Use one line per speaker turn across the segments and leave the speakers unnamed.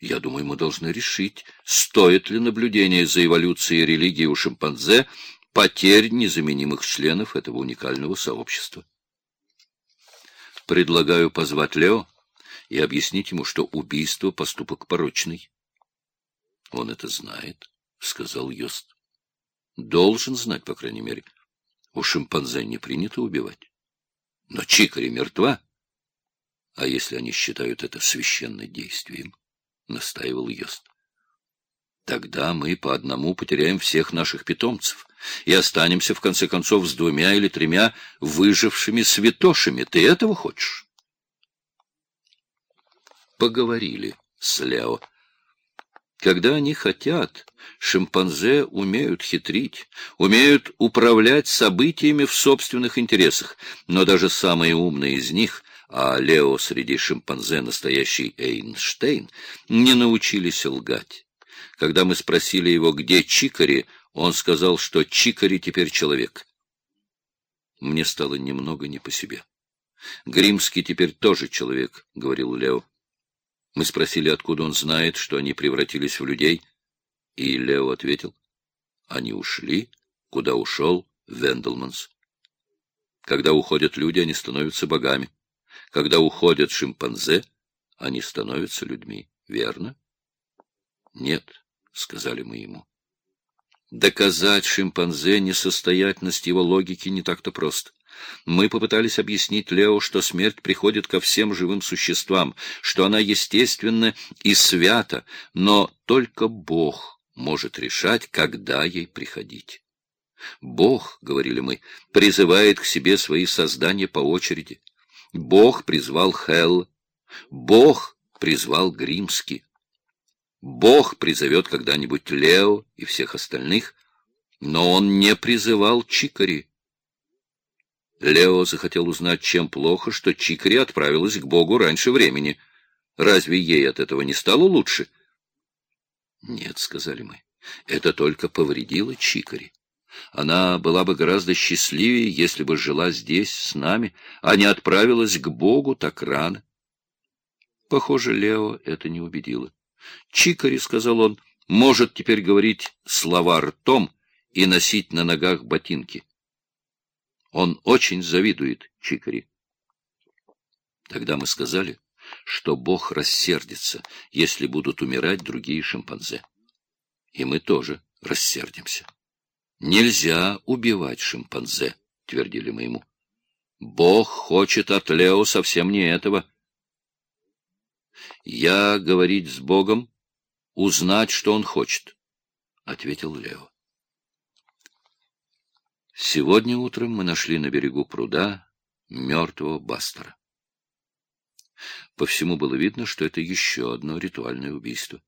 Я думаю, мы должны решить, стоит ли наблюдение за эволюцией религии у шимпанзе потерь незаменимых членов этого уникального сообщества. Предлагаю позвать Лео и объяснить ему, что убийство — поступок порочный. — Он это знает, — сказал Йост. — Должен знать, по крайней мере. У шимпанзе не принято убивать. Но Чикари мертва. А если они считают это священным действием? — настаивал Йост. Тогда мы по одному потеряем всех наших питомцев и останемся, в конце концов, с двумя или тремя выжившими святошами. Ты этого хочешь? Поговорили с Лео. Когда они хотят, шимпанзе умеют хитрить, умеют управлять событиями в собственных интересах, но даже самые умные из них, а Лео среди шимпанзе настоящий Эйнштейн, не научились лгать. Когда мы спросили его, где Чикари, он сказал, что Чикари теперь человек. Мне стало немного не по себе. Гримский теперь тоже человек, — говорил Лео. Мы спросили, откуда он знает, что они превратились в людей. И Лео ответил, они ушли, куда ушел Венделманс. Когда уходят люди, они становятся богами. Когда уходят шимпанзе, они становятся людьми. Верно? Нет, — сказали мы ему. Доказать шимпанзе несостоятельность его логики не так-то просто. Мы попытались объяснить Лео, что смерть приходит ко всем живым существам, что она естественна и свята, но только Бог может решать, когда ей приходить. Бог, — говорили мы, — призывает к себе свои создания по очереди. Бог призвал Хелл, Бог призвал Гримский. Бог призовет когда-нибудь Лео и всех остальных, но он не призывал Чикари. Лео захотел узнать, чем плохо, что Чикари отправилась к Богу раньше времени. Разве ей от этого не стало лучше? — Нет, — сказали мы, — это только повредило Чикари. Она была бы гораздо счастливее, если бы жила здесь с нами, а не отправилась к Богу так рано. Похоже, Лео это не убедило. Чикари, — сказал он, — может теперь говорить слова ртом и носить на ногах ботинки. Он очень завидует Чикари. Тогда мы сказали, что Бог рассердится, если будут умирать другие шимпанзе. И мы тоже рассердимся. Нельзя убивать шимпанзе, твердили мы ему. Бог хочет от Лео совсем не этого. Я говорить с Богом, узнать, что он хочет, — ответил Лео. Сегодня утром мы нашли на берегу пруда мертвого Бастера. По всему было видно, что это еще одно ритуальное убийство.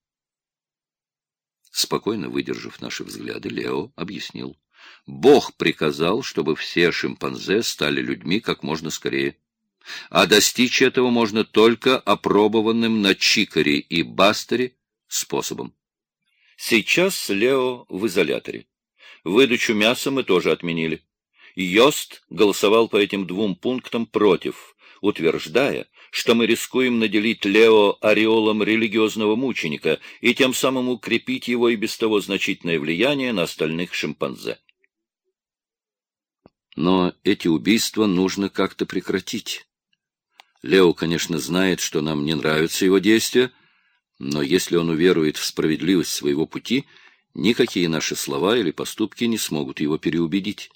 Спокойно выдержав наши взгляды, Лео объяснил. Бог приказал, чтобы все шимпанзе стали людьми как можно скорее. А достичь этого можно только опробованным на Чикаре и Бастере способом. Сейчас Лео в изоляторе. Выдачу мяса мы тоже отменили. Йост голосовал по этим двум пунктам против, утверждая, что мы рискуем наделить Лео ореолом религиозного мученика и тем самым укрепить его и без того значительное влияние на остальных шимпанзе. Но эти убийства нужно как-то прекратить. Лео, конечно, знает, что нам не нравятся его действия, но если он уверует в справедливость своего пути — Никакие наши слова или поступки не смогут его переубедить.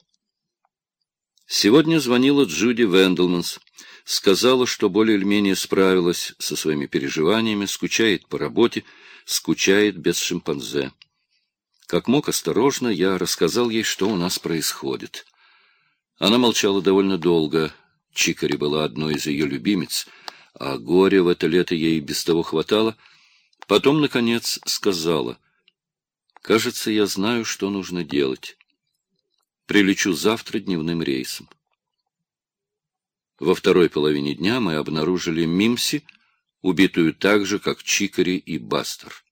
Сегодня звонила Джуди Венделманс. Сказала, что более или менее справилась со своими переживаниями, скучает по работе, скучает без шимпанзе. Как мог осторожно, я рассказал ей, что у нас происходит. Она молчала довольно долго. Чикари была одной из ее любимец, а горе в это лето ей без того хватало. Потом, наконец, сказала — Кажется, я знаю, что нужно делать. Прилечу завтра дневным рейсом. Во второй половине дня мы обнаружили Мимси, убитую так же, как Чикари и Бастер.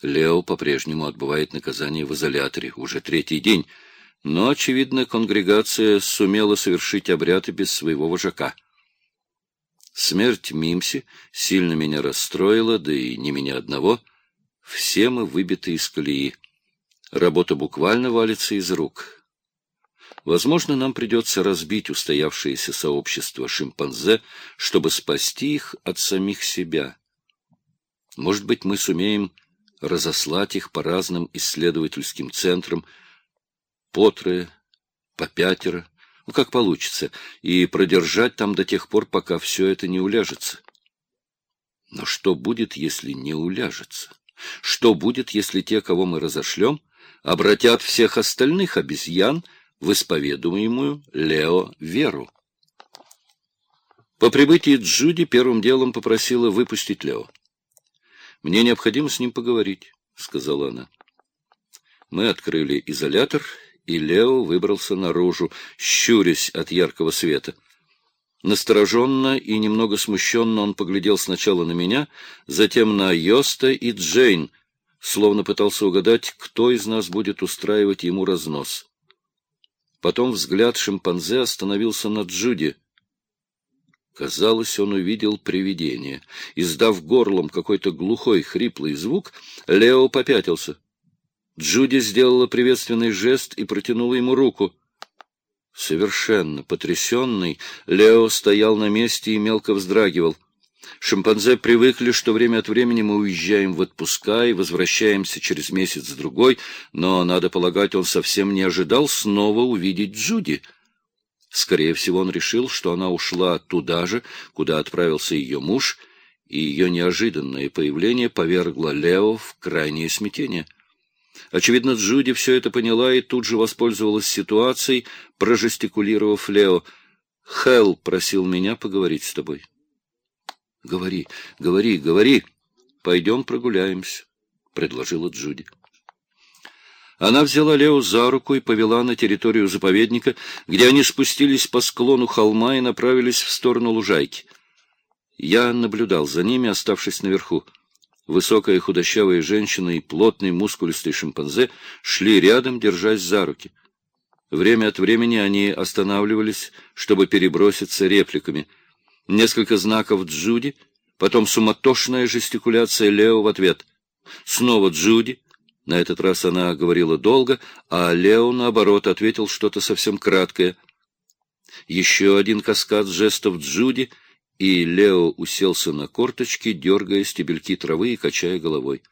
Лео по-прежнему отбывает наказание в изоляторе уже третий день, но, очевидно, конгрегация сумела совершить обряд без своего вожака. Смерть Мимси сильно меня расстроила, да и не меня одного. Все мы выбиты из колеи. Работа буквально валится из рук. Возможно, нам придется разбить устоявшееся сообщество шимпанзе, чтобы спасти их от самих себя. Может быть, мы сумеем разослать их по разным исследовательским центрам, по трое, по пятеро, ну, как получится, и продержать там до тех пор, пока все это не уляжется. Но что будет, если не уляжется? Что будет, если те, кого мы разошлем, обратят всех остальных обезьян в исповедуемую Лео веру? По прибытии Джуди первым делом попросила выпустить Лео. «Мне необходимо с ним поговорить», — сказала она. Мы открыли изолятор и Лео выбрался наружу, щурясь от яркого света. Настороженно и немного смущенно он поглядел сначала на меня, затем на Йоста и Джейн, словно пытался угадать, кто из нас будет устраивать ему разнос. Потом взгляд шимпанзе остановился на Джуди. Казалось, он увидел привидение. Издав горлом какой-то глухой, хриплый звук, Лео попятился. Джуди сделала приветственный жест и протянула ему руку. Совершенно потрясенный, Лео стоял на месте и мелко вздрагивал. Шимпанзе привыкли, что время от времени мы уезжаем в отпуска и возвращаемся через месяц-другой, но, надо полагать, он совсем не ожидал снова увидеть Джуди. Скорее всего, он решил, что она ушла туда же, куда отправился ее муж, и ее неожиданное появление повергло Лео в крайнее смятение. Очевидно, Джуди все это поняла и тут же воспользовалась ситуацией, прожестикулировав Лео. «Хелл просил меня поговорить с тобой». «Говори, говори, говори. Пойдем прогуляемся», — предложила Джуди. Она взяла Лео за руку и повела на территорию заповедника, где они спустились по склону холма и направились в сторону лужайки. Я наблюдал за ними, оставшись наверху. Высокая худощавая женщина и плотный мускулистый шимпанзе шли рядом, держась за руки. Время от времени они останавливались, чтобы переброситься репликами. Несколько знаков Джуди, потом суматошная жестикуляция Лео в ответ. Снова Джуди. На этот раз она говорила долго, а Лео, наоборот, ответил что-то совсем краткое. Еще один каскад жестов Джуди — и Лео уселся на корточки, дергая стебельки травы и качая головой.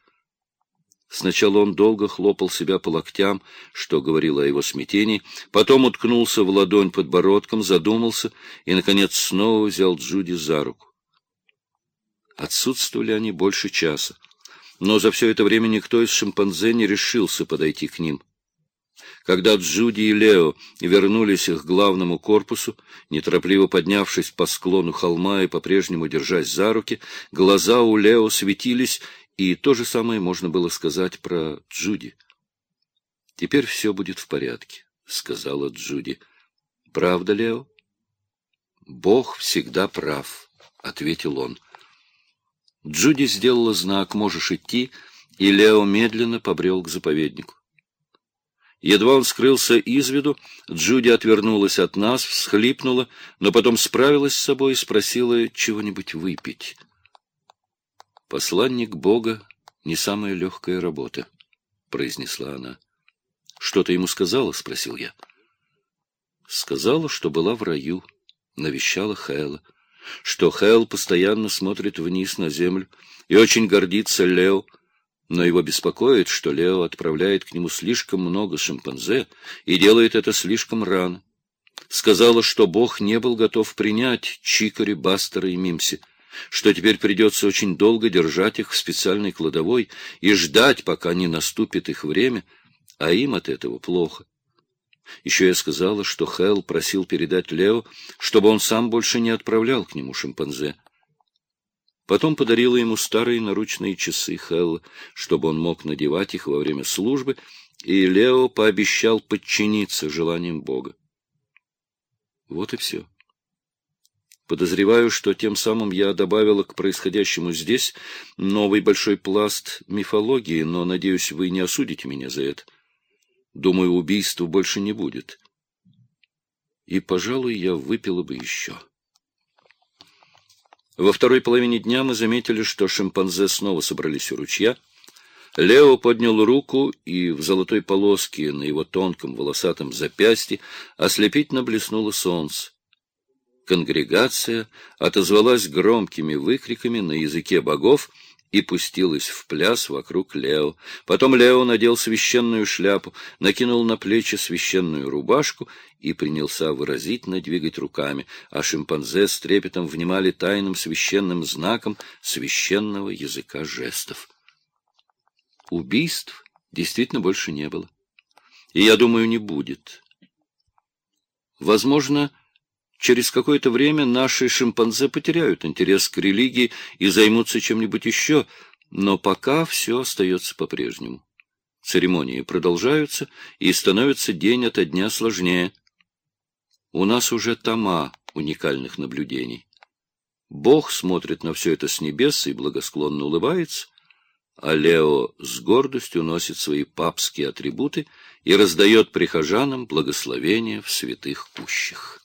Сначала он долго хлопал себя по локтям, что говорило о его смятении, потом уткнулся в ладонь подбородком, задумался и, наконец, снова взял Джуди за руку. Отсутствовали они больше часа, но за все это время никто из шимпанзе не решился подойти к ним. Когда Джуди и Лео вернулись к главному корпусу, неторопливо поднявшись по склону холма и по-прежнему держась за руки, глаза у Лео светились, и то же самое можно было сказать про Джуди. «Теперь все будет в порядке», — сказала Джуди. «Правда, Лео?» «Бог всегда прав», — ответил он. Джуди сделала знак «Можешь идти», и Лео медленно побрел к заповеднику. Едва он скрылся из виду, Джуди отвернулась от нас, всхлипнула, но потом справилась с собой и спросила чего-нибудь выпить. «Посланник Бога — не самая легкая работа», — произнесла она. «Что ты ему сказала?» — спросил я. Сказала, что была в раю, навещала Хэла, что Хэл постоянно смотрит вниз на землю и очень гордится Лео, но его беспокоит, что Лео отправляет к нему слишком много шимпанзе и делает это слишком рано. Сказала, что Бог не был готов принять Чикари, Бастера и Мимси, что теперь придется очень долго держать их в специальной кладовой и ждать, пока не наступит их время, а им от этого плохо. Еще я сказала, что Хелл просил передать Лео, чтобы он сам больше не отправлял к нему шимпанзе. Потом подарила ему старые наручные часы Хелла, чтобы он мог надевать их во время службы, и Лео пообещал подчиниться желаниям Бога. Вот и все. Подозреваю, что тем самым я добавила к происходящему здесь новый большой пласт мифологии, но, надеюсь, вы не осудите меня за это. Думаю, убийства больше не будет. И, пожалуй, я выпила бы еще. Во второй половине дня мы заметили, что шимпанзе снова собрались у ручья. Лео поднял руку, и в золотой полоске на его тонком волосатом запястье ослепительно блеснуло солнце. Конгрегация отозвалась громкими выкриками на языке богов и пустилась в пляс вокруг Лео. Потом Лео надел священную шляпу, накинул на плечи священную рубашку и принялся выразительно двигать руками, а шимпанзе с трепетом внимали тайным священным знаком священного языка жестов. Убийств действительно больше не было. И, я думаю, не будет. Возможно, Через какое-то время наши шимпанзе потеряют интерес к религии и займутся чем-нибудь еще, но пока все остается по-прежнему. Церемонии продолжаются и становятся день ото дня сложнее. У нас уже тома уникальных наблюдений. Бог смотрит на все это с небес и благосклонно улыбается, а Лео с гордостью носит свои папские атрибуты и раздает прихожанам благословения в святых кущах.